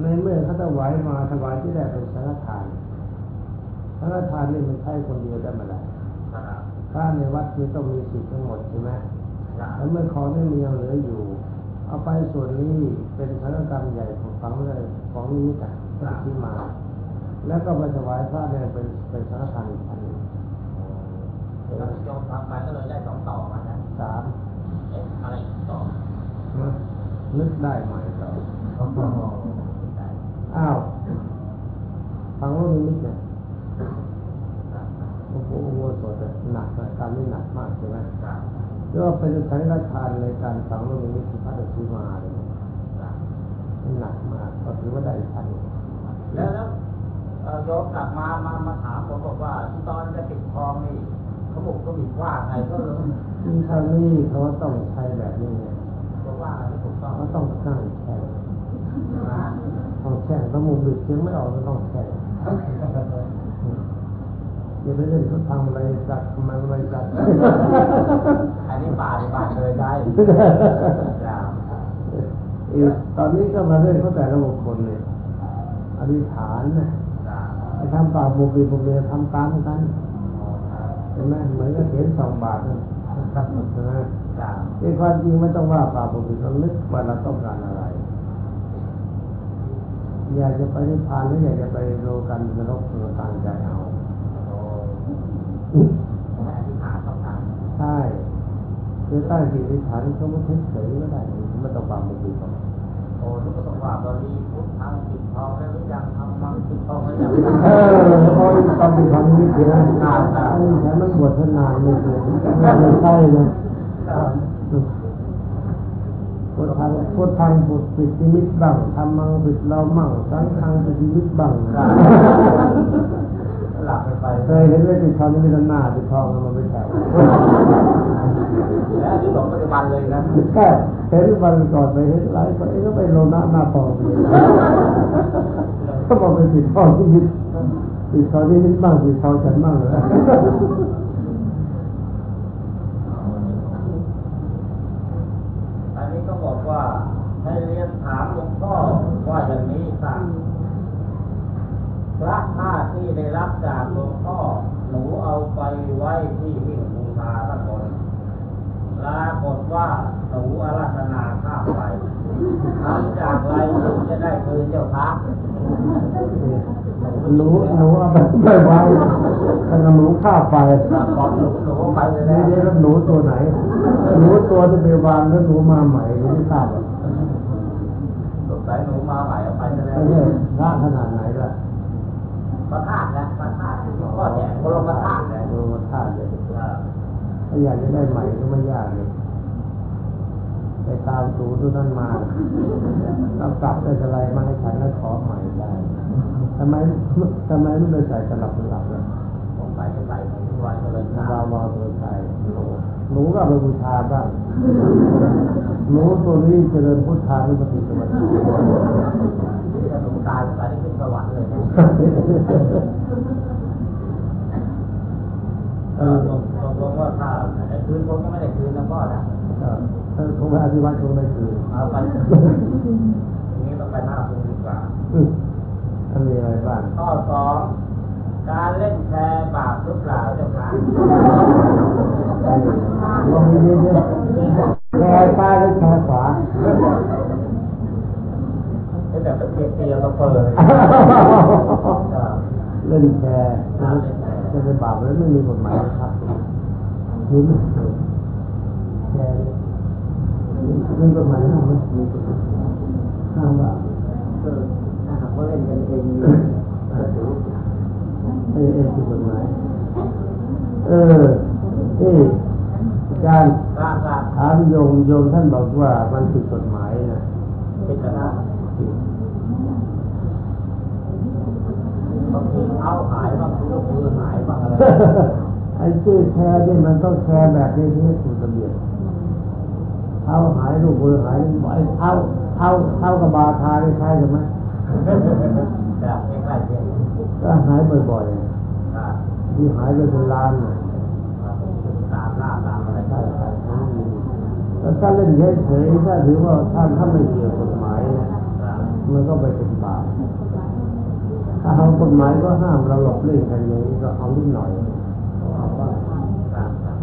ในเมื่อเขาถวายมาถวายที่แรกเป็นสังฆทานสังฆทานนี่มันใช้คนเดียวได้มาได้ครับถ้าในวัดนี่ต้องมีสิทธิ์ทั้งหมดใช่ไหมครับแล้วเมื่อของนี่มียังเหลืออยู่ เอาไปส่วนนี้เป็นสังฆกรรมใหญ่ของฝังเลยของนิมิตอะที่มา แล้วก็มาถวายพระเนี่ยเป็นเป็นสังฆทานอีกอันหนึ่งแล้วโยมทำไปก็เลยได้สองต่อมานะสามเอ๊ะอะไรอีกต่อนะนึกได้ใหม่ต่อโอ้โหได้อ้าวฟังว่านิมิตเนี่ยครับโอ้โหโอ้โหสดเลยหนักนะการนี้หนักมากใช่ไหมครับเรียกว่าเป็นสังฆทานในการฝังลูกนิมิตที่พระจะซื้อมาเลยครับมันหนักมากก็ถือว่าได้อีกพันหนึ่งแล้วแล้วเอ่อโยมกลับมามามาถามผมบอกว่าที่ตอนจะปิดทองนี่เขาบอกก็มีว่าไงก็เลยมีทางนี้เขาต้องใช้แบบนี้ไงบอกว่าอะไรที่ถูกต้องเขาต้องสร้างแช่งนะ ต้องแช่งต้องมุมบิดเสียงไม่ออกก็ต้องแช่งอย่าไปเล่นเขาทำอะไรจัดทำไมอะไรจัดอันนี้บาทบาทเลยได้ครับอีกตอนนี้ก็มาเล่นเขาแต่ละบุคคลเนี่ยอธิษฐานนะครับไอ้ทำบาปบุญบุญเรียทำตามกันเห็นไหมเหมือนกับเขียนสองบาทนะครับใช่ไหมครับในความจริงไม่ต้องว่าบาปบุญเรานึกว่าเราต้องการอะไร อยากจะไปนิพพานหรืออยากจะไปโลกันนรกเราตั้งใจเอาโอ้ให้อธิษฐานต้องการใช่คือตั้งจิตอธิษฐานเขาไม่เฉยๆก็ได้ไม่ต้องบาปบุญหรอกโอ้ลูกก็ต้องว่าบริพุทธทางจิตทองแล้วหรือยังทำมังจิตทองแล้วยังเออพอตอนที่ทำนี่คือนะแต่มันบวชนานไม่เลยไม่ใช่เลย พุทธังพุทธังบุตรปิดนิมิตบังทำมังปิดเรามั่งสังฆังปิดนิมิตบังหลับไปไปเคยเห็นไหมติดทองนี่มีหน้าติดทองมันไม่แถวแล้วที่บอกปัจจุบันเลยนะแค่เห็นวันก่อนไปเห็นไลฟ์ไปก็ไปโลหน้าหน้าทองเลยก็บอกไปติดทองที่ยึดติดทองที่ยึดบ้างติดทองฉันบ้างเลย อันนี้ก็บอกว่า ให้เรียนถามหลวงพ่อว่าอย่างนี้ค่ะพระผ้าที่ได้รับจากหลวงพ่อ หนูเอาไปไว้ที่วิ่งบูชาพระผลปรากฏว่าหนูอาราธนาข้ามไปทำจากไรหนูจะได้คืนเจ้าพระหนูหนูเอาไปไม่ไว้ถ้าหนูฆ่าไปบอกหนูหนูไปเลยนี่นะนี่แล้วหนูตัวไหน หนูตัวที่ไปวางแล้วหนูมาใหม่หนูไม่ทราบอะ สงสัยหนูมาใหม่เอาไปแล้ไม่วใช่พระขนาดไหนล่ะพระธาตุนะพระธาตุที่พ่อแจกพระพระธาตุนะโลธาตุเลยถ้าอยากจะได้ใหม่ก็ไม่ยากเลยไปตามสูตัวนั้นมาเรากลับได้อะไรมาให้ฉันแล้วขอใหม่ได้ทำไมทำไมไม่ไปใส่สลับสลับล่ะผมไปจะใส่ของทุกวันก็เลยนาถามวาวตัวไทยหนูก็เอาไปบูชาบ้าง หนูตัวนี้เจริญพุทธานุปฏิสมัติถ้าหนูตายไปได้ขึ้นสวรรค์เลยนะเอเอออตกลงว่าถ้าไอ้คืนผมก็ไม่ได้คืนนะพ่อนะเออคงไปอธิวัตคงไม่คือเอาไปอย่างนี้ต้องไปหน้าคุณดีกว่าอืมถ้ามีอะไรบ้างข้อสองการเล่นแชร์บาปหรือเปล่าเจ้าค่ะลองดีๆดิแชร์ ซ้ายหรือแชร์ขวาเป็นแบบเปรียบเทียบกับเปิดเลยเล่นแชร์จะเป็นบาปแล้วไม่มีกฎหมายครับนี่ไม่แชร์มีกฎหมายห้ามไหมมีกฎหมายห้ามว่า คือถ้าหากว่าเล่นกันเองนี่จะถือ เอเอคือกฎหมาย เออนี่อาจารย์ ร่างกาย ถามโยมโยม ท่านบอกว่ามันผิดกฎหมายนะพิจารณาบางทีเอาหายบางทีก็มือหายบางอะไรไอ้ชื่อแชร์นี่มันต้องแชร์แบบนี้ที่ให้ถูกระเบียบเท้าหายลูกมือหายไอ้เท้าเท้าเท้ากับบาทาได้ใช่กันไหมจะใกล้ๆเคียงก็หายบ่อยอ่าๆที่หายไปเป็นล้านน่ะตามล่าตามอะไรใช่ใช่ใช่ แล้วถ้าเล่นเฉยๆถ้าถือว่าท่านถ้าไม่เกี่ยวกฎหมายเนี่ยมันก็ไปเป็นบาปกฎหมายก็ห้ามเราหลบเลี่ยงกันอย่างนี้ก็เอานิดหน่อยเอาว่าครับครับ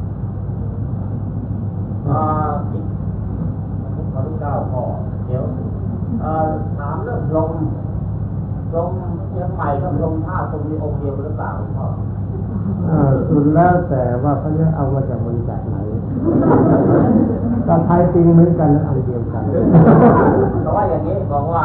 เอ่ออีกข้อที่เก้าข้อเดี๋ยวถามเรื่องลมลมเชียงใหม่กับลมท่าตรงมีองค์เดียวหรือเปล่าพ่อสุดแล้วแต่ว่าเขาจะเอามาจากบริษัทไหน ตอนไทยจริงเหมือนกันนะอันเดียวกันเพราะว่าอย่างนี้บอกว่า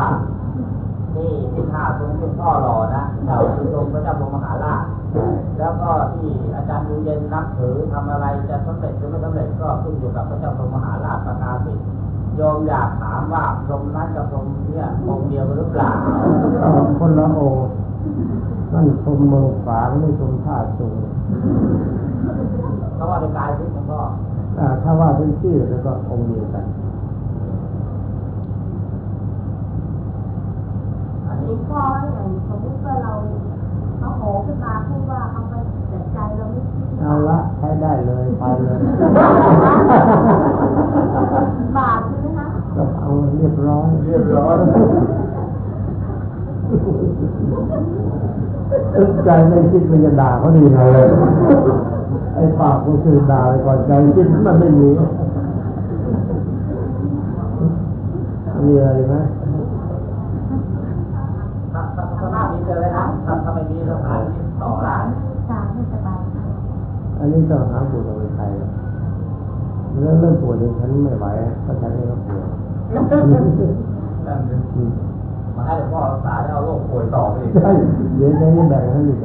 ที่ที่ท่าตรงที่พ่อหล่อนะเราคือตรงพระเจ้าพรหมมหาราชใช่แล้วก็ที่อาจารย์ยูเย็นนับถือทำอะไรจะสำเร็จหรือไม่สำเร็จก็ขึ้นอยู่กับพระเจ้าพรหมมหาราชประกาศสิทธิ์โยมอยากถามว่าพรหมนั้นกับพรหมเนี่ยองค์เดียวกันหรือเปล่าก็คนละองค์นั่นชมเมืองฝางนี่ชมท่าสูง เพราะว่าเป็นกายทิพย์หลวงพ่ออ่าถ้าว่าเป็นชื่อแล้วก็องค์เดียวกัน อันหลนี้วงพ่ออย่างสมมติว่าเราเขาโหขึ้นมาพูดว่าเขาไปแต่ใจเราไม่คิดเอาละใช้ได้เลยไปเลยบาปใช่ไหมคะก็เอาเรียบร้อยเรียบร้อย ตึกใจไม่คิดมันจะด่าเขาดีเลยไอ้ปากก็คือด่าไปก่อนใจคิดมันไม่มีมีอะไรไหมถ้าถ้าถ้าหน้ามีเจอเลยนะถ้าถ้าไม่มีเราหาที่ต่อได้ตาไม่สบายค่ะอันนี้ต้องหาบุตรเอาไปใครเรื่องเรื่องปวดเนี่ยฉันไม่ไหวเพราะฉันเองก็ปวดนั่นคือ มาให้หลวงพ่อรักษาแล้วเอาโรคป่วยต่อไปอีกใช่เดี๋ยวจะแบ่งให้อีก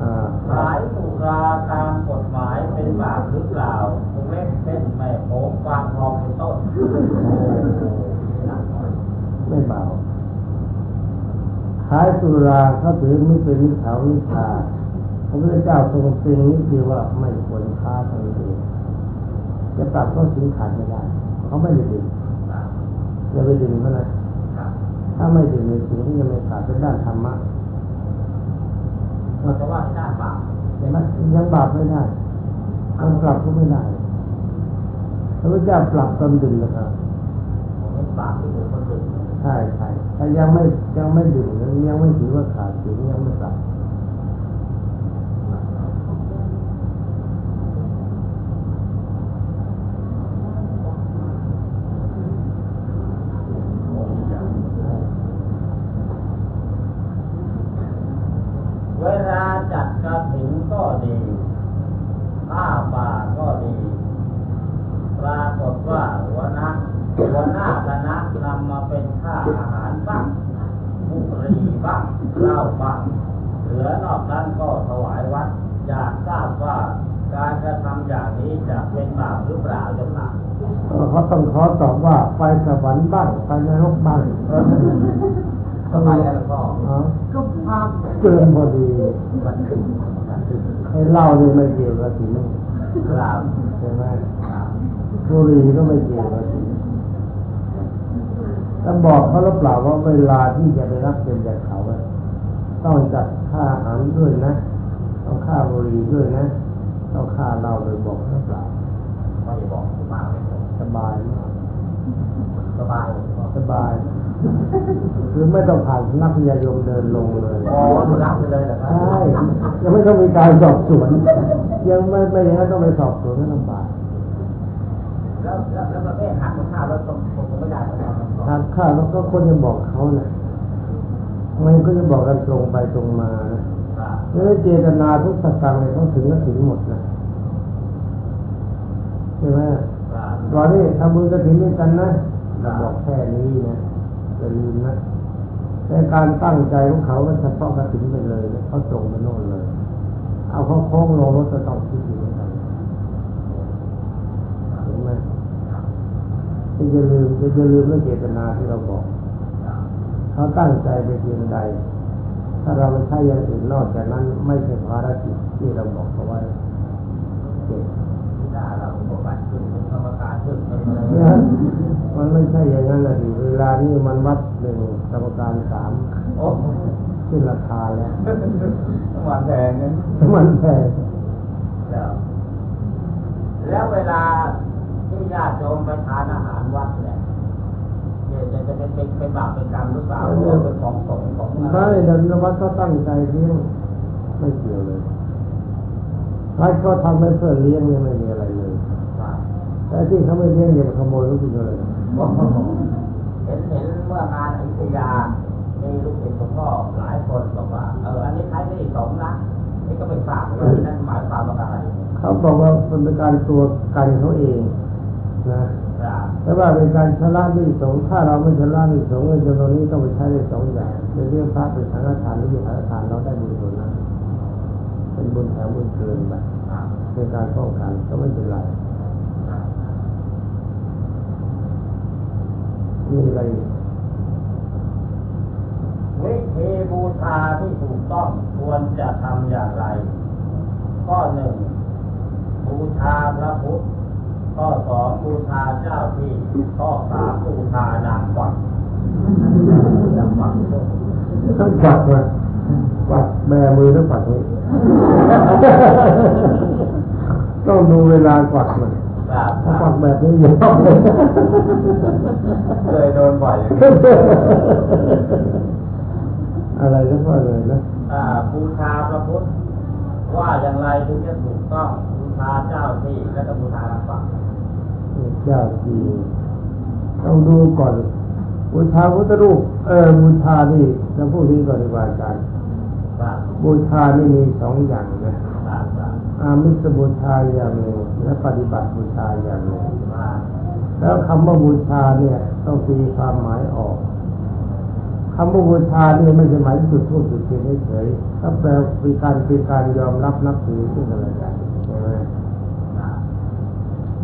อ่าขายสุราตามกฎหมายเป็นบาปหรือเปล่าวงเล็บเส้นแม่โขงกวางทองเป็นต้นโอ้หนักหน่อยไม่เบาขายสุราเขาถือไม่เป็นนิสาวนิชาพระพุทธเจ้าทรงตรึงนี่คือว่าไม่ควรค้าทางนี้จะปรับก็สินขาดไม่ได้ เขาไม่ได้ดื่มครับอย่าไปดื่มมันนะครับถ้าไม่ดื่มในสิ่งที่ยังไม่ขาดเป็นด้านธรรมะมันจะว่าที่หน้าบาปเห็นไหมยังบาปไม่ได้มันปรับก็ไม่ได้พระพุทธเจ้าปรับตอนดื่มนะครับผมไม่บาปที่เหลือคนอื่นใช่ใช่ถ้ายังไม่ยังไม่ดื่มยังไม่ถือว่าขาดศีลยังไม่ปรับ เวลาจัดกระถิ่นก็ดีผ้าป่าก็ดี ปรากฏว่าหัวหน้าหัวหน้าคณะนำมาเป็นค่าอาหารบ้างบุหรีบ้างเหล้าบ้างเหลือนอกนั้นก็ถวายวัด อยากทราบว่าการกระทำอย่างนี้จะเป็นบาปหรือเปล่าเจ้าค่ะ เขา ต้องขอตอบว่าไปสวรรค์บ้างไปนรกบ้างทำไมกันหลวงพ่ออ๋อก็พาเกินพอดีมันขึ้นไอ้เหล้านี่ไม่เกี่ยวกับศีลกราบใช่ไหมบุหรี่ก็ไม่เกี่ยวกับศีลแล้วบอกเขาหรือเปล่าว่าเวลาที่จะไปรับเป็นจากเขาอะต้องจัดค่าอาหารด้วยนะต้องค่าบุหรี่ด้วยนะต้องค่าเหล้าเลยบอกหรือเปล่าไม่ได้บอกมากเลย สบายมากสบายสบาย คือไม่ต้องผ่านนักพยายมเดินลงเลยอ๋อคุณรับไปเลยเหรอครับใช่ยังไม่ต้องมีการสอบสวน ยังไม่ไม่อย่างนั้นต้องไปสอบสวนก็ลำบากแล้วแล้วแล้วประเภทหักข้าวแล้วตรงตรงไม่ได้เหรอครับทางข้าแล้วก็คนจะบอกเขานะมันก็จะบอกกันตรงไปตรงมานะครับแล้วเจตนาทุกสตางค์เลยต้องถึงก็ถึงหมดนะใช่ไหมครั บตอนนี้ทำบุญกระถิ่นด้วยกันนะเราบอกแค่นี้นะอย่าลืมนะแต่การตั้งใจของเขาก็เฉพาะกระถิ่นไปเลยนะเขาตรงไปโน่นเลย เอาเขาโค้งลงรถจะต้องคิดอยู่เหมือนกันเห็นไหมอย่าลืมอย่าลืมเรื่องเจตนาที่เราบอก เขาตั้งใจไปเพียงใด ถ้าเราไม่ใช่อย่างอื่นนอกจากนั้นไม่ใช่ภารกิจที่เราบอกเขาไว้เจ็ บที่หน้าเราปฏิบัติขึ้นเป็นกรรมการขึ้นเป็นอะไรเนี่ยมันไม่ใช่อย่างนั้นนะดิเวลานี้มันวัดหนึ่งกรรมการสามโอ้ขึ้นราคาแล้วต้องวันแพงนั้นมันแพงแล้วแล้วเวลาที่ญาติโยมไปทานอาหารวัดเนี่ยจะจะจะเป็นเป็นเป็นบาปเป็นกรรมหรือเปล่าเพราะว่าเป็นของสงฆ์ของอะพระไรในเดินวัดก็ตั้งใจเลี้ยงไม่เกี่ยวเลย พระเขาทำให้เพื่อเลี้ยงเนี่ยไม่มีอะไรเลยครับแต่ที่เขาไม่เลี้ยงอย่ามาขโมยเขากินเลยเห็นเห็นเมื่องานอยุธยามีลูกศิษย์หลวงพ่อหลายคนบอกว่าเอออันนี้ใช้ไม่ได้สงฆ์นะนี่ก็เป็นฝากเลยนั่นหมายความว่าอะไรเขาบอกว่ามันเป็นการตัวกันเขาเองนะครับแต่ว่าเป็นการชำระหนี้สงฆ์ถ้าเราไม่ชำระหนี้สงฆ์เงินจำนวนนี้ต้องไปใช้ได้สองอย่างเป็นเรื่องพระเป็นสังฆทานหรือเป็นสังฆทานเราได้บุญส่วนนั้นเป็ นแถมบุญเกินไปครับเป็นการป้องกันก็ไม่เป็นไรมีอะไรวิธีบูชาที่ถูกต้องควรจะทำอย่างไร ข้อหนึ่งบูชาพระพุทธ ข้อสองบูชาเจ้าที่ ข้อสามบูชานางกวักนางกวักต้อง ปัดมาปัดแบมือแล้วปัดนี้ต้องดูเวลากวัดมันครับถ้าปัดแบบนี้เยอะเลยเคยโดนบ่อยอยู่อะไรก็พอเลยนะอ่าบูชาพระพุทธว่าอย่างไรถึงจะถูกต้องบูชาเจ้าที่และก็บูชานางกวักเจ้าจีต้องดูก่อนบูชาพุทธรูปเออบูชานี่จะพูดที่ก่อนดีกว่าอาจารย์ครั บบูชานี่มีสองอย่างนะครับครับอามิสบูชาอย่างหนึ่งและปฏิบัติบูชาอย่างหนึ่งครับแล้วคำว่าบูชาเนี่ย ต้องตีความหมายออกคำว่าบูชาเนี่ยไม่ใช่หมายถึงจุดทูบจุดเทียนเฉยๆถ้าแปลเป็นการเป็นการยอมรับนับถือซึ่งกันและกันใช่ไหมครับ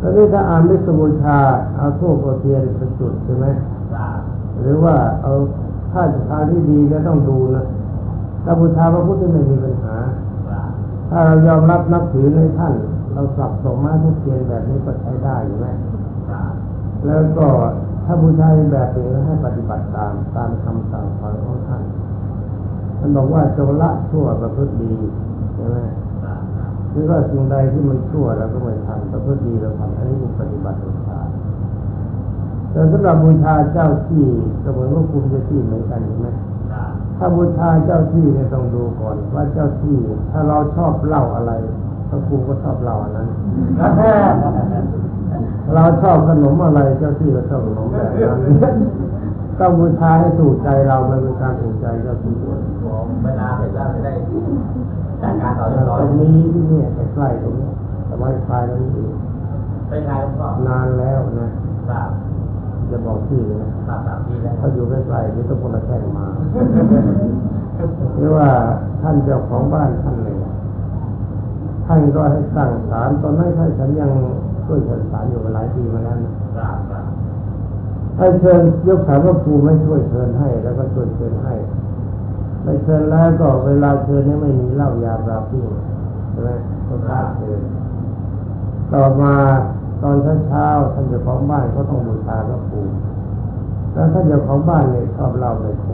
ตอนนี้ถ้าอ่านมิสบูชาเอาทูบเอาเทียนเป็นจุดใช่ไหมครับหรือว่าเอาถ้าทางที่ดีก็ต้องดูนะ ถ้าบูชาพระพุทธไม่มีปัญหา ถ้าเรายอมรับนับถือในท่าน เราสับสมมาทุกเทียนแบบนี้ก็ใช้ได้อยู่ไหมแล้วก็ถ้าบูชาแบบนึ่งก็ให้ปฏิบัติตามตามคำสั่งสอนของท่านท่านบอกว่าจงละชั่วประพฤติดีใช่ไหมหรือว่าสิ่งใดที่มันชั่วเราก็ไม่ทำประพฤติดีเราทำอันนี้คือปฏิบัติบูชาแต่สำหรับบูชาเจ้าที่ก็เหมือนว่าภูมิเจ้าที่เหมือนกันใช่ไหม ถ้าบูชาเจ้าที่เนี่ยต้องดูก่อน ว่าเจ้าที่ ถ้าเราชอบเหล้าอะไรพระครูก็ชอบเหล้าอันนั้นเราชอบขนมอะไรเจ้าที่ก็ชอบขนมแบบนั้นต้องบูชาให้ถูกใจเรามันเป็นการถูกใจเจ้าที่ด้วยผมเวลาเสร็จแล้วจะได้จัดการต่อเรียบร้อยตรงนี้ที่เนี่ยใกล้ๆตรงนี้สบายคลายตรงนี้เองเป็นไงหลวงพ่อนานแล้วนะครับ จะบอกที่เลยนะครับครับดีแล้วถ้าอยู่ใกล้ๆเดี๋ยวต้องคนละแท่งมาหรือว่าท่านเจ้าของบ้านท่านหนึ่งท่านก็ให้สั่งศาลตอนนั้นท่านฉันยังช่วยเชิญศาลอยู่มาหลายปีมาแล้วนะครับครับให้เชิญยกสารพระภูมิให้ช่วยเชิญให้ แล้วก็ช่วยเชิญให้ไปเชิญแล้วก็เวลาเชิญเนี่ยไม่มีเหล้ายาปลาปิ้งใช่ไหมก็พาเชิญต่อมา ตอนเช้าท่านเจ้าของบ้านก็ต้องบูชาพระภูมิแล้วท่านเจ้าของบ้านเนี่ยชอบเล้าในโข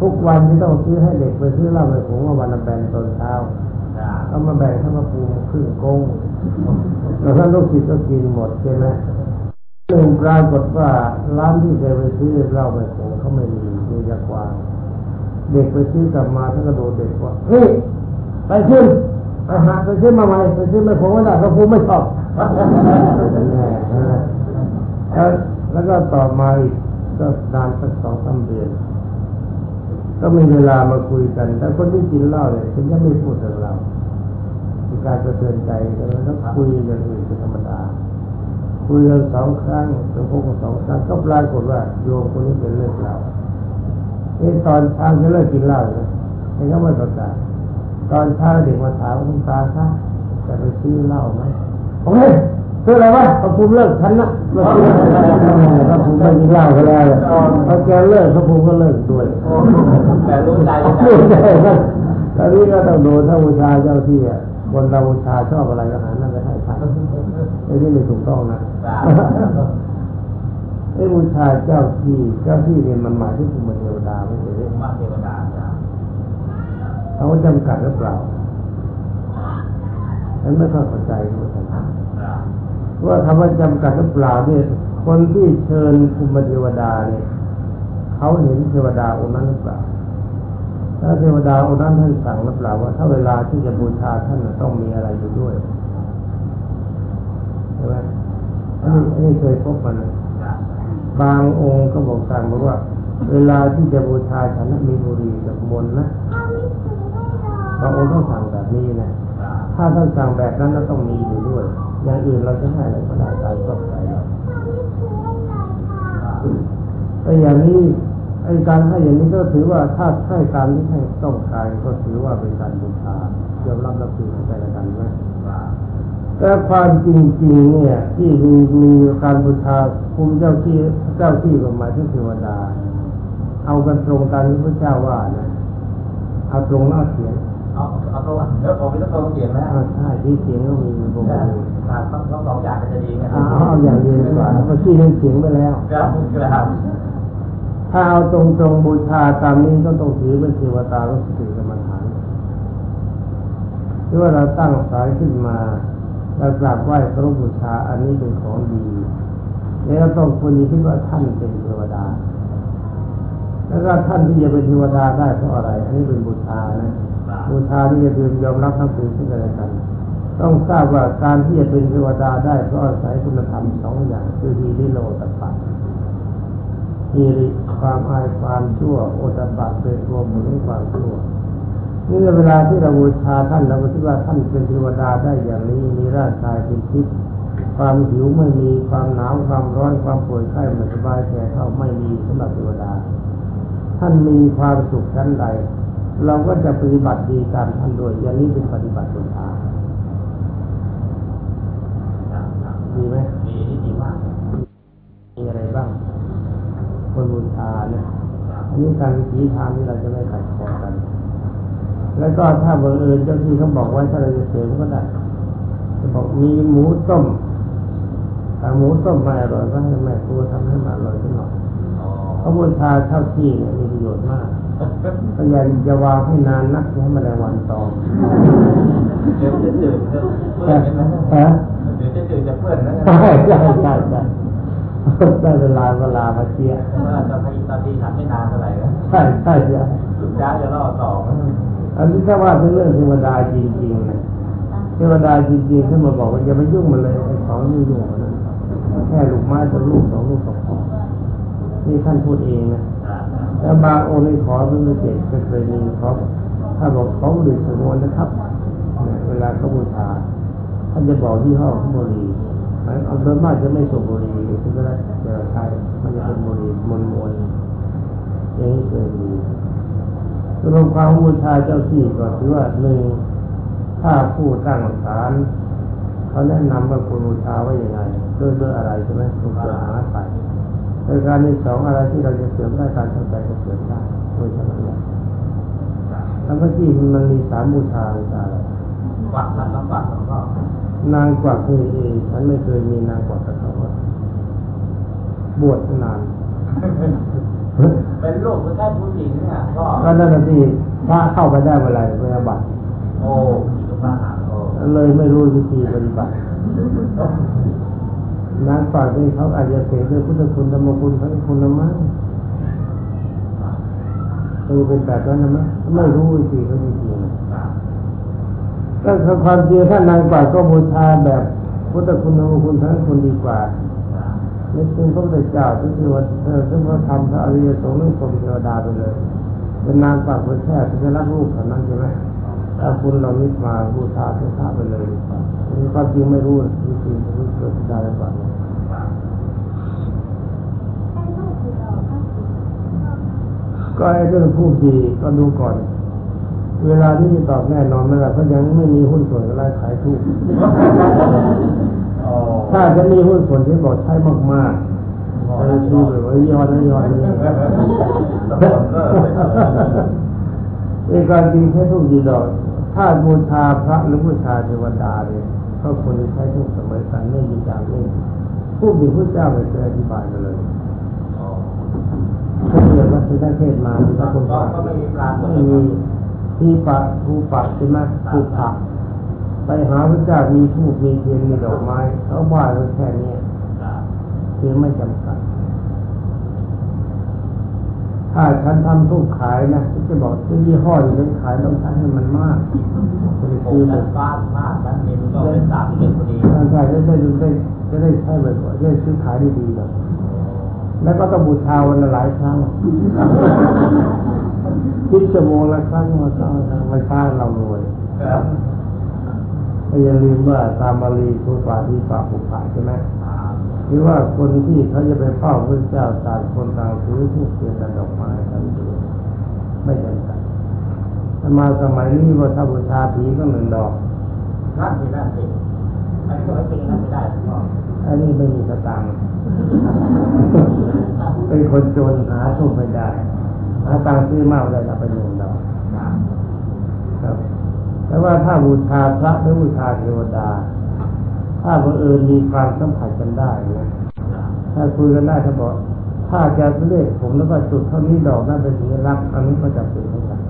ทุกวันที่ต้องซื้อให้เด็กไปซื้อเหล้าในโขงมาวันละแบนตอนเช้าครับก็มาแบ่งให้พระภูมิครึ่งกงแล้วท่านลูกศิษย์ก็กินหมดใช่ไหมหนึ่งปรากฏว่าร้านที่เคยไปซื้อเหล้าไปโขเขาไม่มีมียากวางเด็กไปซื้อกลับมาท่านก็โดนเด็กว่าเฮ้ยไปขึ้น หาไปซื้อมาใหม่ไปซื้อม่โขงไม่ได้พระภูมิไม่ชอบแล้วแล้วก็ต่อมาอีกก็นานสักสองสามเดือนก็มีเวลามาคุยกัน แต่คนที่กินเหล้าเนี่ยฉันยังไม่พูดถึงเรามีการกระเทือนใจแล้วก็คุยอย่างอื่นเป็นธรรมดาคุยกันสองครั้งเป็นพวกสองครั้งก็ปรากฏว่าโยมคนนี้เป็นเลิกเหล้านี่ตอนเช้าจะเลิกกินเหล้าเลยนี่ก็ไม่ประกาศ ตอนเช้าเด็กมาถามว่าคุณตาคะจะไปซื้อเหล้าไหมโอเคซื้ออะไรวะพระภูมิเลิกฉันนะพระภูมิพระภูมิไม่กินเหล้าก็แล้วเลยพอแกเลิกพระภูมิก็เลิกด้วยแต่รู้ใจรู้ใจครับตอนนี้ก็ต้องดูถ้าบูชาเจ้าที่อะคนเราบูชาชอบอะไรก็หานั่นไปให้ท่านไอ้นี่ไม่ถูกต้องนะครับไอ้บูชาเจ้าที่เจ้าที่เนี่ยมันหมายถึงภูมิเทวดาไม่ใช่หรือมาเทวดาครับ เขาจำกัดหรือเปล่าฉันไม่เข้าใจเหมือนกันครับว่าคำว่าจำกัดหรือเปล่าเนี่ยคนที่เชิญภูมิเทวดาเนี่ยเขาเห็นเทวดาองค์นั้นหรือเปล่าถ้าเทวดาองค์นั้นท่านสั่งหรือเปล่าว่าถ้าเวลาที่จะบูชาท่านต้องมีอะไรอยู่ด้วยใช่ไหมอันนี้เคยพบมันะบางองค์ก็บอกสั่งบอกว่า เวลาที่จะบูชาฉันมีบุหรี่กับมนนะ บางองค์ต้องสั่งแบบนี้นะ ถ้าท่านสั่งแบบนั้นก็ต้องมีอยู่ด้วย อย่างอื่นเราจะให้อะไรก็ได้ตามชอบใจเราแต่อย่างนี้ไอ้การให้อย่างนี้ก็ถือว่าถ้าให้ตามที่ท่านต้องการก็ถือว่าเป็นการบูชายอมรับนับถือให้กันละกันไหมแต่ความจริงๆเนี่ย ที่มีมีการบูชาภูมิเจ้าที่เจ้าที่ก็หมายถึงเทวดา เอากันตรงกันที่พระเจ้าว่านะเอาตรงเอาเสียง เอาเอาตัวเดี๋ยวผมไม่ต้องตัวเสียงนะอ่าใช่ที่เสียงก็มีตรงเอนี้อต้องต้องสองอย่างจะดีไงเอาเอาเอาอย่างเดียวดีกว่าเมื่อกี้เรื่องเสียงไปแล้วครับครับถ้าเอาตรงตรงๆบูชาตามนี้ก็ต้องถือเป็นเทวตาก็สติกรรมฐานที่ว่าเราตั้งสายขึ้นมาเรากราบไหว้พระบูชาอันนี้เป็นของดีแล้วก็ต้องคนนี้คิดว่าท่านเป็นเทวดา แล้วก็ท่านที่จะเป็นเทวดาได้เพราะอะไร อันนี้เป็นบูชานะ บูชาที่จะเป็นยอมรับนับถือซึ่งกันและกัน ต้องทราบว่าการที่จะเป็นเทวดาได้เพราะอาศัยคุณธรรมสองอย่าง คือฮีริโลตัปปะฮีริความอายความชั่วโอตปะเป็นตัวหมุนของความชั่วนี่เวลาที่เราบูชาท่านเราคิดว่าท่านเป็นเทวดาได้อย่างนี้มีร่างกายเป็นทิพย์ความหิวไม่มีความหนาวความร้อนความป่วยไข้ไม่สบายแก่เท่าไม่มีสำหรับเทวดา ท่านมีความสุขชั้นใด เราก็จะปฏิบัติดีตามท่านด้วยอย่างนี้เป็นปฏิบัติบูชาดีไหมดีดีมากมีอะไรบ้าง คนบูชาเนี่ยอันนี้การวิถีทางที่เราจะไม่ขัดคอกัน แล้วก็ถ้าบังเอิญเจ้าที่เขาบอกไว้ถ้าเราจะเสริมก็ได้จะบอกมีหมูต้มถ้าหมูต้มไม่อร่อยก็ให้แม่ครัวทำให้มันอร่อยขึ้นหน่อยเพราะบูชาเท่าที่เนี่ยมีประโยชน์มาก ก็อย่าจะวางให้นานนักให้แมลงวันตอมเดี๋ยวจะตื่นจะเพื่อนนะฮะเดี๋ยวจะตื่นจะเพื่อนนะใช่ใช่ใช่ใช่ได้เวลาเวลามาเชียร์ว่าจะพยตอนที่หันไม่นานเท่าไหร่นะใช่ใช่ใช่ลูกจ้าจะล่อต่ออันนี้ถ้าว่าเป็นเรื่องเทวดาจริงๆนะเทวดาจริงๆท่านมาบอกว่าอย่าไปยุ่งมันเลยไอ้ของนี่ยุ่งมันนั้นแค่ลูกไม้ตัวลูกสองลูกก็พอนี่ท่านพูดเองนะ แต่บางองค์นี่ขอเป็นพิเศษก็เคยมีเขาถ้าบอกเขาดื่มสมวนนะครับเวลาเขาบูชาท่านจะบอกที่ห้องบุหรีหมายเอาโดยมากจะไม่สูบบุหรี่ที่ก็ได้จะใช้มันจะเป็นบุหรี่มนมนๆอย่างนี้เคยมีรวมความบูชาเจ้าที่ก็ถือว่าหนึ่งถ้าผู้ตั้งศาลเขาแนะนำว่าควรบูชาไว้ยังไงด้วยด้วยอะไรใช่ไหมถูกเสริมหาไป ในการที่สองอะไรที่เราจะเสริมได้การตั้งใจก็เสริมได้โดยฉะนั้นแล้วเมื่อกี้มันมีสามบูชาบูชาอะไรกวักสันต้องกวักแล้วก็นางกวักนี่เองฉันไม่เคยมีนางกวักกับเขาบวชนาน เป็นลูกเป็นแค่ผู้หญิงเนี่ยก็ก็นั่นนะที่พระเข้าไปได้เมื่อไหร่เมื่อบัตรโอ้ผีกับบ้าโอ้เลยไม่รู้วิธีปฏิบัติ นางฝ่ายนี้เขาอาจจะเสียด้วยพุทธคุณธรรมคุณพระคุณละมั้งคือเป็นแบบนั้นนะมั้งไม่รู้วิเขาจริงๆนะก็คือความจริงถ้านางฝ่ายก็บูชาแบบพุทธคุณธรรมคุณทั้งคุณดีกว่านึกถึงพระพุทธเจ้าถึงเทวดาเออถึงพระธรรมพระอริยสงฆ์นึกชมเทวดาไปเลยเป็นนางฝ่ายคนแค่เป็นรับรูปเท่านั้นใช่ไหมถ้าคุณเรานิดมาบูชาเทวดาไปเลยดีกว่า ความจริงไม่รู้วิธีที่เกิดได้หรือเปล่าก็ไอ้เรื่องพูดดีก็ดูก่อน เวลาที่จะตอบแน่นอนไม่ได้เพราะยังไม่มีหุ้นส่วนอะไรขายทูกโอ้ถ้าจะมีหุ้นส่วนที่บอกใช้มากๆไอ้ที่แบบว่ายอดนะยอดนี่ในการจริงใช้ทูกดีดอก ถ้าบูชาพระหรือบูชาเทวดาเนี่ย ก็ควรจะใช้ทุกเสมอกันไม่มีจางเล่นผู้ดีผู้เจ้าไม่เคยอธิบายมาเลยถ้าเกิดว่าที่ได้เทศมาที่พระคุณก็ฟังก็ไม่มีปลาไม่มีที่ปะทูปะใช่ไหมทูปะไปหาพระเจ้ามีทูบมีเทียนมีดอกไม้เขาว่าแค่นี้คือไม่จำกัด ถ้าฉันทำทุกขายนะจะบอกซื้อยี่ห้ออยู่ในขายต้องใช้ให้มันมากจะได้ผซื้มอแบนั้บนฟ้าหน้านั้นดินก็เป็นสามสิบพอดีร่างกายจะได้ได้จะได้ใช้บ่อยๆจะได้ซื้อขายดีๆเลยแล้วก็ต้องบูชาวันละหลายครั้งคิดชั่วโมงละครั้งมาสร้างมาสร้างเรารวยครับก็อย่าลืมว่าตามบาลีทุปาทีปาปุปะใช่ไหม หรือว่าคนที่เขาจะไปเฝ้าพระเจ้าต่างคนต่างถือทูกเทียนและดอกไม้กันอยู่ไม่จำกัดถ้ามาสมัยนี้ว่าถ้าบูชาผีก็หนึ่งดอกนั่นสินั่นสิอันนี้ก็ไม่เป็นนั่นไม่ได้พ่ออันนี้ไม่มีสตังค์เป็นคนจนหาทูกไม่ได้หาตังค์ซื้อมากเลยถ้าไปหนึ่งดอกครับครับ แต่ว่าถ้าบูชาพระหรือบูชาเทวดา ถ้าบังเอิญมีความสัมผัสกันได้นะถ้าคุยกันได้เขาบอกถ้าจะเรียกผมแล้วก็จุดเท่านี้ดอกนั่นเป็นสัญลักษณ์อันนี้ก็จะเป็นเหมือนกัน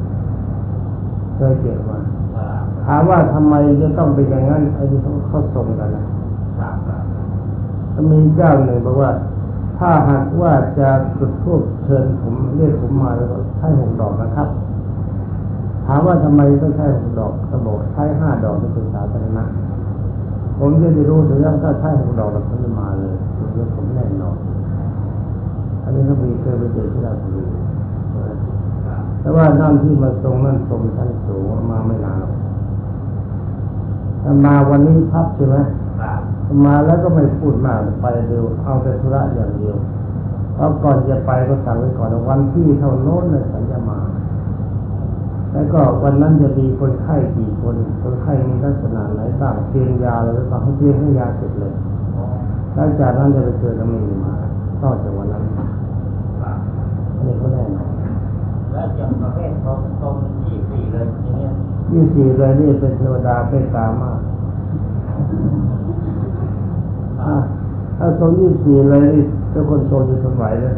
เคยเจอมาถามว่าทำไมจะต้องเป็นอย่างนั้นไอ้ที่เขาเขาส่งกันนะมีเจ้าหนึ่งบอกว่า ถ้าหากว่าจะจุดทูบเชิญผมเรียกผมมาแล้วก็ใช้หกดอกนะครับ ถามว่าทำไมต้องใช้หกดอกก็บอกใช้ห้าดอกเป็นสาธารณะ ผมจะได้รู้ถึงว่าถ้าใช้หกดอกแล้วเขาจะมาเลยเรื่องผมแน่นอน อันนี้ก็มีเคยไปเจอที่ราชบุรีแต่ว่าท่นที่มาทรงนั่นทรงชั้นสูงมาไม่นานถ้ามาวันนี้พับใช่ไหมมาแล้วก็ไม่พูดมากไปเร็วเอาแต่ธุระอย่างเดียวเพราะก่อนจะไปก็สั่งไว้ก่อนวันที่เท่าโน้นเลยฉันจะมา แล้วก็วันนั้นจะมีคนไข้กี่คน คนไข้มีลักษณะไหนบ้างเตรียมยาอะไรบ้างให้เตรียมให้ยาเสร็จเลยหลังจากนั้นจะไปเจอแล้วไม่มีมาต่อจากวันนั้นครับอันนี้ก็แน่นอนแล้วอย่างประเภทตรงตรงยี่สี่เลยอย่างเงี้ยยี่สี่เลยนี่เป็นเทวดาเป็นตามากครับถ้าทรงยี่สี่เลยนี่เจ้าคนโตจะทนไหวเลย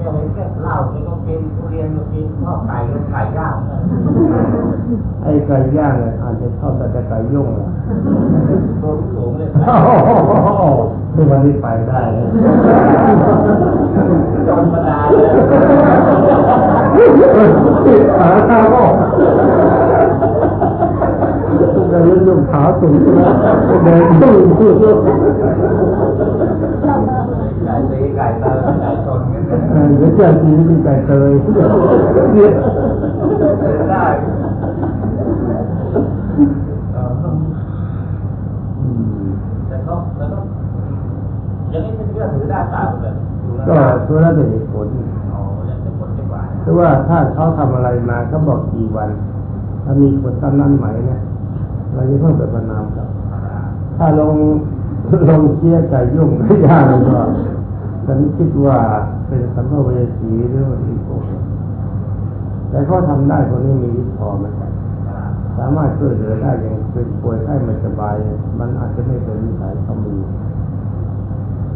แค่เห็นแค่เหล้านี่ก็กินทุเรียนก็กินข้าวไก่ก็ไก่ย่างเลยไอ้ไก่ย่างเนี่ยอาจจะชอบแต่ไก่ย่งอะตัวสูงเลยทุกวันนี้ไปได้เลยธรรมดาเลยขาข้าวก็แต่เรื่องยงขาสูงใช่ไหมเดินตู้ เดี๋ยวเจ้าจีนมีไก่เตยเนี่ยได้เอออืมแต่ก็แต่ก็อย่างนี้เป็นเรื่อได้ตามเลยดูแล้วก็ตัวนั้นเป็นเหตุผลอ๋ออยาะว่าคือว่าถ้าเขาทำอะไรมาเขาบอกกี่วัน ถ้ามีคนตั้งนั้นไหมเนี่ยเราจะเพิ่มไปประนามครับ ถ้าลงลงเชียร์ไก่ยุ่งไม่ยากเลยก็ฉันคิดว่า เป็นสัมภเวสีหรือว่าอีกคนแต่เขาทำได้คนนี้มีฤทธิ์พอเหมือนกันสามารถช่วยเหลือได้อย่างเป็นป่วยไข้ไม่สบาย มันอาจจะไม่เป็นนิสัยเขามี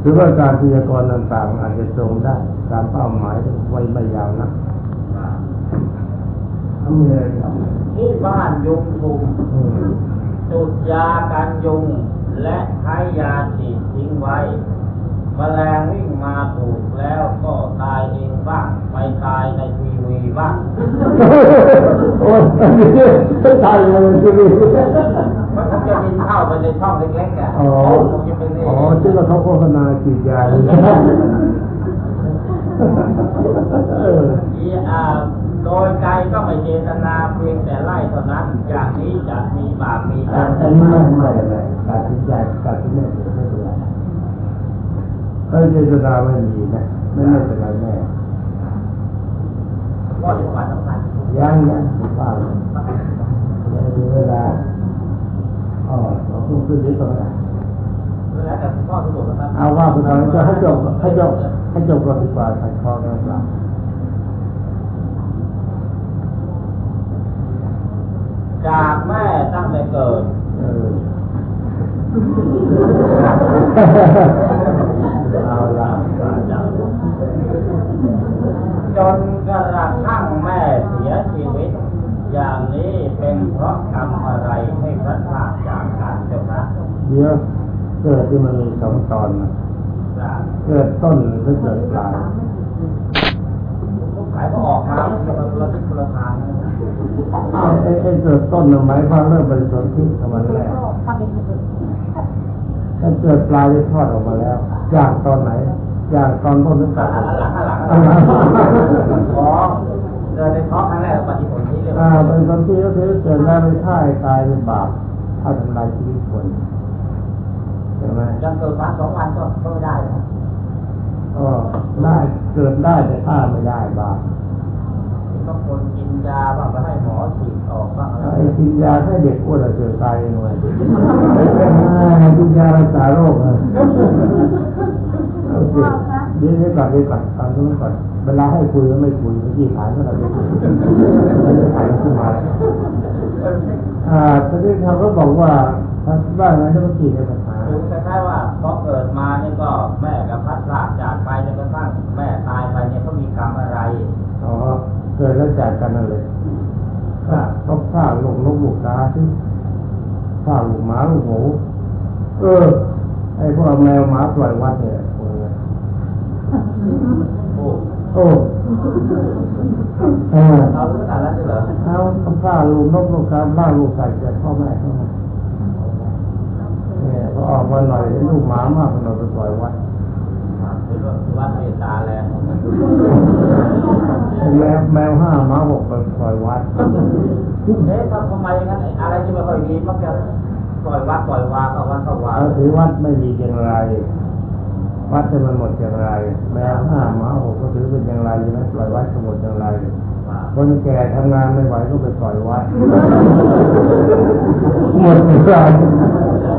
หรือว่าการพยากรณ์ต่างๆ อาจจะตรงได้ตามเป้าหมายไว้ไม่ยาวนะทำเลยครับที่บ้านยุงชุมอืมจุดยากันยุง และใช้ยาฉีดทิ้งไว้ แมลงวิ่งมาถูกแล้วก็ตายเองบ้างไปตายในทีวีบ้างโอ้ยอันนี้ไม่ตายเลยทีนี้มันคงจะบินเข้าไปในช่องเล็กๆอะอ๋อคงจะเป็นนี่อ๋อที่ว่าเขาโฆษณาฉีดยาเลยเอออีอ่าโดยใจก็ไม่เจตนาเพียงแต่ไล่เท่านั้นอย่างนี้จะมีบาปมีอักรรมนนี้ไม่ไม่อะไรการตัดสินใจการตัดสินใจไม่เป็นไร ถ้าเจตนาไม่ดีนะไม่ไม่เป็นไรแน่ก็จะความสำคัญยังยังถูกต้องยังมีเวลาอ๋อเราต้องขึ้นนิดก่อนนะแล้วแต่ข้อสรุปนะครับเอาว่าไปก่อนจะให้จบให้จบให้จบก่อนดีกว่าใส่คอกันหลังจากแม่ตั้งแต่เกิด จนกระทั่งแม่เสียชีวิต อย่างนี้เป็นเพราะกรรมอะไรให้พระธาตุจากกันเจ้าคะเดี๋ยวเกิดที่มันมีสองตอนนะคครับเกิดต้นหรือเกิดปลายทุกขายก็ออกมาแล้วคนละทิศคนละทางนะไอ้ไอ้เกิดต้นน่ะหมายความเริ่มเป็นสนธิกับมันแรกถ้าเป็นคนอื่นถ้าเกิดปลายได้ทอดออกมาแล้วย่างตอนไหนย่างตอนต้นหรือตอนอันหลังอันหลัง อันหลังอ๋อเดินในท้องครั้งแรกปฏิผลที่เรียกอ่าว่าเป็นสนธิก็คือเกิดแล้วไม่ใช่ตายเป็นบาปถ้าทำลายชีวิตคนใช่ไหมยังเกิดวันสองวันก็ก็ไม่ได้นะก็ได้เกิดได้แต่ฆ่าไม่ได้บาปบางคนกินยาบ้างก็ให้หมอฉีดออกบ้างอะไรไอ้กินยาแค่เด็กอ้วนอะเกิดตายหน่อยให้กินยารักษาโรคอะโอเคเดี๋ยวนี้ก่อนเดี๋ยวก่อนตอนนี้ก่อนเวลาให้คุยก็ไม่คุยเมื่อกี้ถามก็เราไม่คุยไม่ถามขึ้นมาแล้วอ่าตอนนี้เขาก็บอกว่าบ้านนั้นก็ต้องกินในปัญหาคือคล้ายๆว่าพอเกิดมาเนี่ยก็แม่กับพัดพรากจากไปจนกระทั่งแม่ตายไปเนี่ยเขามีกรรมอะไรอ๋อเกิดแล้วจากกันนั่นเลยก็ต้องฆ่าลูกนกลูกกาที่ฆ่าลูกหมาลูกหมูเออไอ้พวกแมวหมาปล่อยวัดเนี่ยโอ้ย โอ้ โอ้เออเรารู้ขนาดนั้นเหรอเอาต้องฆ่าลูกนกลูกกาบ้าลูกไก่แกพ่อแม่เขาเนี่ยพอออกมาหน่อยลูกหมามากเราไปปล่อยวัดว่าวัดเมตตาแรงไอ้แมวแมวห้าหมาหกไปปล่อยวัดเอ๊ะทำไมงั้นอะไรที่ไม่ค่อยดีมักจะปล่อยวัดปล่อยวาเข้าวัดเข้าวาเอาถือวัดไม่มีอย่างไร วัดจะมันหมดอย่างไร แมวห้าหมาหกก็ถือเป็นอย่างไรใช่ไหมปล่อยวัดจะหมดอย่างไรคนแก่ทำงานไม่ไหวก็ไปปล่อยวัดหมดเวลา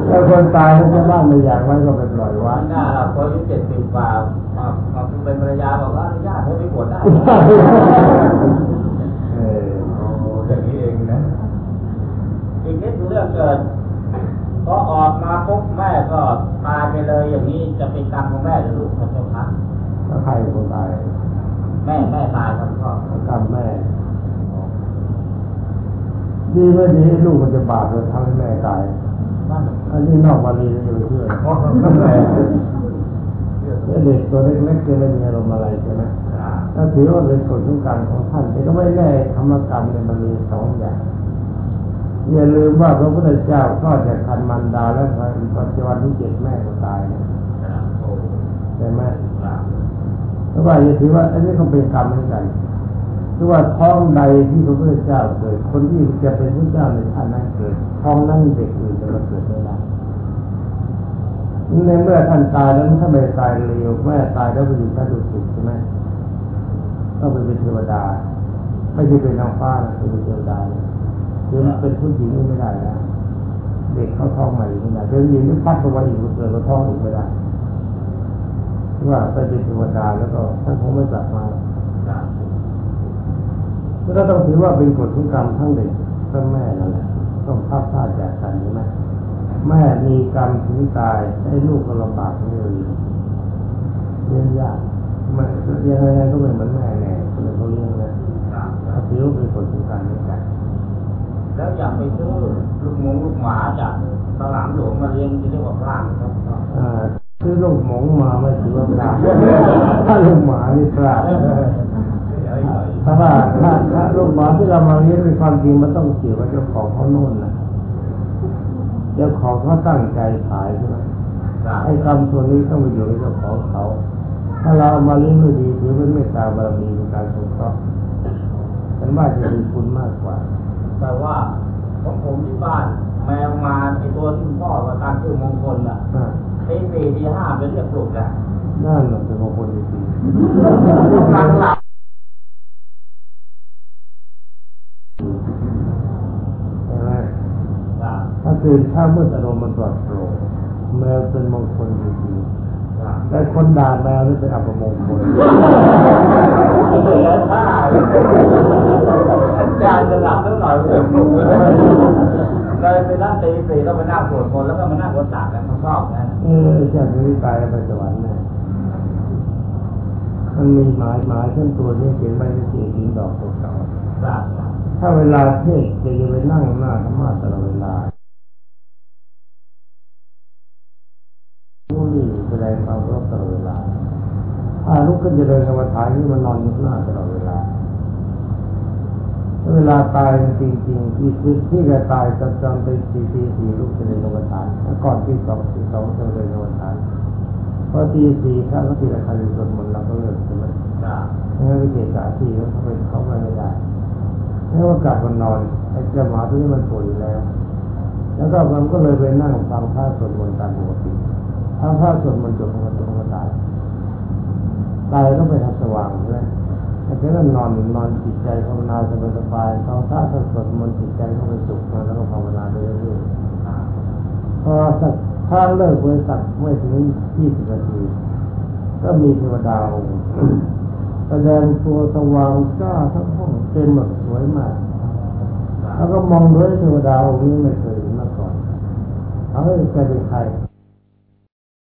แล้วคนตายเขาจะบ้านไม่อยากไว้ก็ไปปล่อยวัวัดนหน้าเราพออายุเจ็ดสิบกว่ามามาเป็นภรรยาบอกว่าอนุญาตให้ไปบวชได้เออโอ้อย่างนี้เองนะอีกนิดเรื่องเกิดพอออกมาปุ๊บแม่ก็ตาย ไปเลยอย่างนี้จะเป็นกรรมของแม่หรือลูกพระเจ้าคะถ้าใครคนตาย แม่แม่ตายครับพ่อก็กรรมแม่ดีไม่ดีลูกมันจะบาปเลยทำให้แม่ตายนั่นอันนี้นอกวารีอยู่เชื่อแม่เด็กตัวเล็กๆจะไม่มีอารมณ์อะไรใช่ไหมถ้าถือว่าเป็นกฎของกรรมของท่านแต่ก็ไม่แน่ธรรมกรรมเนี่ยมันมีสองอย่าง อย่าลืมว่าพระพุทธเจ้าก็จากคันมันดาแล้วปัจจุบันที่เจ็ดแม่ก็ตายเนี่ยใช่ไหมเพราะว่าอย่าถือว่า อันนี้ก็เป็นกรรมเหมือนกันคือว่าท้องใดที่พระพุทธเจ้าเกิด คนที่จะเป็นพระเจ้าในชาตินั้นเกิดท้องนั้นเด็กอื่นจะมาเกิดไม่ได้ในเมื่อท่านตายแล้วท่านไม่ตายเร็วแม่ตายแล้วไปอยู่ชั้นดุสิตใช่ไหมต้องไปเป็นเทวดา ไม่ใช่เป็นนางฟ้าเป็นเทวดาเนี่ย คือเป็นผู้หญิงนี่ไม่ได้นะเด็กเขาท้องใหม่ไม่ได้เด็กหญิงนี่พัดตัวอีกเกิดมาท้องอีกไม่ได้ว่าไปเป็นเทวดาแล้วก็ท่านคงไม่กลับมาก็ต้องถือว่าเป็นกฎของกรรมทั้งเด็กทั้งแม่นั่นแหละต้องพัดพลาดจากกันใช่ไหมแม่มีกรรมถึงตายให้ลูกก็ลำบากเลยเลี้ยงยากไม่ยังไงก็เป็นเหมือนแม่แน่คนเขาเลี้ยงนะเขาถือว่าเป็นกฎของกรรมเหมือนกัน แล้วอยากไปซื้อลูกหมูลูกหมาจากตลาดหลวงมาเลี้ยงจะเรียกว่าพลาดครับอ่าซื้อลูกหมงมาไม่ถือว่าพลาดถ้าลูกหมานี่พลาดถ้าว่าถ้าถ้าลูกหมาที่เรามาเลี้ยงในความจริงมันต้องเกี่ยวกับเจ้าของเขาโน่นนะเจ้าของเขาตั้งใจขายใช่ไหมไอ้กรรมส่วนนี้ต้องไปอยู่ในเจ้าของเขา ถ้าเราเอามาเลี้ยงด้วยดีถือเป็นเมตตาบารมีในการสงเคราะห์ฉันว่าจะมีคุณมากกว่า แต่ว่าของผมที่บ้าน แมวมาไอตัวที่พ่อมาตั้งชื่อมงคลอะอ่าตีสี่ตีห้าเป็นเรียกปลุกแล้วนั่นแหละเป็นมงคลจริงลูกหลังหลับๆใช่ไหมถ้าตื่นถ้ามืดอารมณ์มันปลอดโปร่งแมวเป็นมงคลจริงๆ แต่คนด่าแมวนี่เป็นอัปมงคลเหลือท่าอาจารย์จะหลับสักหน่อยเดี๋ยวปลุกเลยไปนั่งตีสี่แล้วไปนั่งสวดมนต์แล้วก็มานั่งบนตักกันเขาชอบนะเออจากนี้ตายไปสวรรค์แน่มันมีหมายหมายเช่นตัวนี้เขียนไว้ในสีดินดอกเก่าครับๆถ้าเวลาเทศจะอยู่ไปนั่งหน้าธรรมะตลอดเวลา ผู้รีแสดงความเคาตลอดเวลาถ้าลุกขึ้นจะเดินกรรมฐานนี่มันนอนอยู่งหน้าตลอดเวลา เวลาตายจริงๆที่คือที่แกตายจะจำไปสี่ตีสี่ลูกจะเดินกรรมฐานแล้วก่อนที่สองที่สองจะเดินกรรมฐานเพอตีสี่ข้างก็ตีละครั้งสวดมนเราก็เลิกใช่ไหมจ้ะงั้นวิเศษสาที่เขาไปเขาไปไม่ได้แล้วก็กลับมานอนไอ้เจ้าหมาตัวนี้มันป่วยแล้ว แล้วก็มันก็เลยไปนั่งฟังพระสวดมนต์ตามปกติ ทำพระสวดมนต์จบมันก็ตรงก็ตายตายก็ไปทำสว่างใช่ไหมแล้วก็นอนนอนจิตใจภาวนาสบายสบายๆฟังพระสวดมนต์จิตใจก็ไปสุขมาแล้วก็ภาวนาไปเรื่อยๆพอสักถ้าเลิกบริษัทไม่ถึงยี่สิบนาทีก็มีเทวดาองค์แสดงตัวสว่างจ้าทั้งห้องเต็มแบบสวยมากแล้วก็มองด้วยเทวดาองค์นี้ไม่เคยเห็นมาก่อนเขาให้แกเป็นใคร